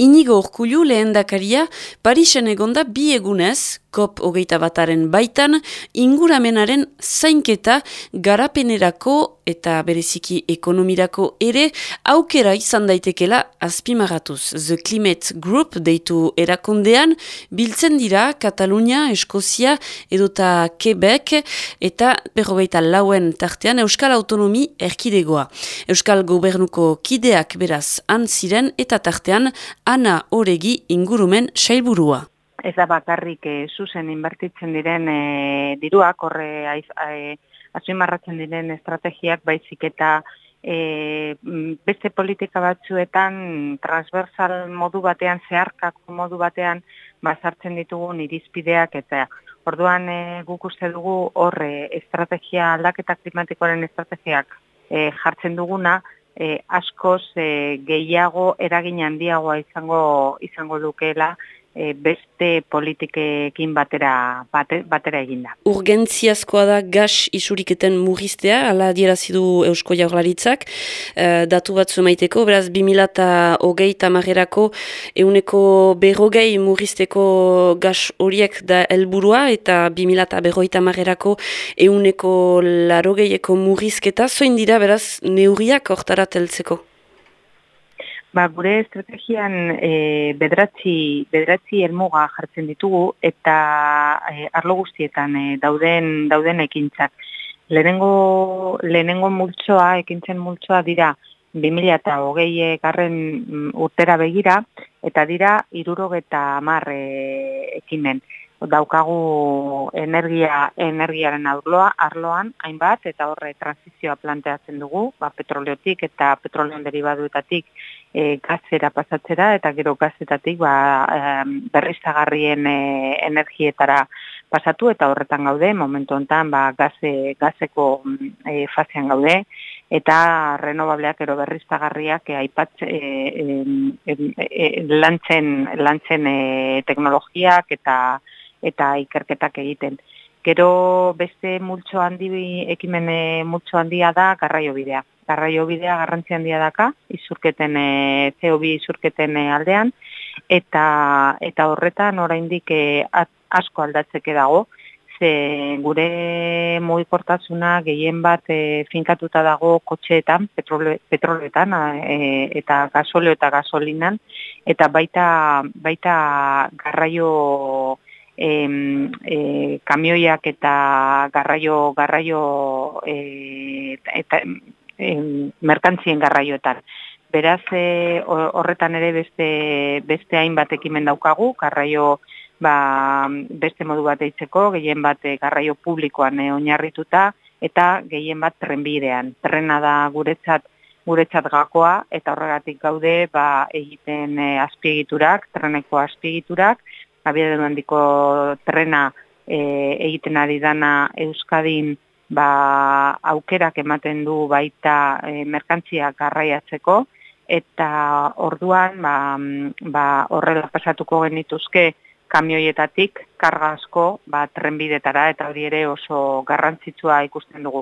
Inigo Urkulu lehen dakaria, Parisen egonda bi egunez, COP hogeita bataren baitan, inguramenaren zainketa garapenerako eta bereziki ekonomirako ere aukera izan daitekela azpimaratuz. The Climate Group deitu erakondean, biltzen dira Katalunia, Eskozia edota Quebec eta berrogeita lauen tartean Euskal Autonomi erkidegoa. Euskal Gobernuko kideak beraz antziren eta tartean Ana Oregi ingurumen sailburua. Ez da bakarrik e, zuzen inbertitzen diren e, diruak, horre e, azimarratzen diren estrategiak baizik eta e, beste politika batzuetan transversal modu batean, zeharkako modu batean, bazartzen ditugun irizpideak eta orduan e, guk uste dugu horre estrategia aldaketa klimatikoaren estrategiak e, jartzen duguna, e, askoz e, gehiago eragin handiagoa izango izango dukeela e, beste politikekin batera bate, batera eginda. Urgentziazkoa da gas isuriketen murriztea, ala dierazidu Eusko Jaurlaritzak, e, datu bat zumaiteko, beraz 2008 tamarerako euneko berrogei murrizteko gas horiek da helburua eta 2008 tamarerako euneko larogeieko murrizketa, zoin dira beraz neurriak hortarat heltzeko? Ba, gure estrategian e, bedratzi, bedratzi elmuga jartzen ditugu eta e, arlo guztietan e, dauden, dauden ekintzak. Lehenengo, lehenengo multsoa, ekintzen multsoa dira 2000 eta hogei garren mm, urtera begira eta dira irurogeta amar e, ekimen daukagu energia energiaren arloa arloan hainbat eta horre transizioa planteatzen dugu, ba petroleotik eta petroleon derivaduetatik e, gazera pasatzera eta gero gazetatik ba e, berriztagarrien e, energietara pasatu eta horretan gaude momentu hontan ba gaze gazeko e, fasean gaude eta renovableak ero berriztagarriak e, aipat e, e, e, lantzen lantzen e, teknologiak eta eta ikerketak egiten. Gero beste multxo handi, ekimene multxo handia da garraio bidea. Garraio bidea garrantzi handia daka, izurketen, e, CO2 izurketen e, aldean, eta, eta horretan oraindik e, asko aldatzeke dago, ze gure mugikortasuna gehien bat e, finkatuta dago kotxeetan, petrole, petroleetan e, eta gasoleo eta gasolinan, eta baita, baita garraio e, kamioiak eta garraio garraio e, eta e, merkantzien garraioetan. Beraz e, horretan ere beste beste hainbat ekimen daukagu, garraio ba, beste modu bat eitzeko, gehien bat e, garraio publikoan e, oinarrituta eta gehien bat trenbidean. Trena da guretzat guretzat gakoa eta horregatik gaude ba, egiten e, azpiegiturak, treneko azpiegiturak, abiadun handiko trena e, egiten ari dana Euskadin ba, aukerak ematen du baita e, merkantzia garraiatzeko, eta orduan ba, ba, horrela pasatuko genituzke kamioietatik karga asko ba, trenbidetara eta hori ere oso garrantzitsua ikusten dugu.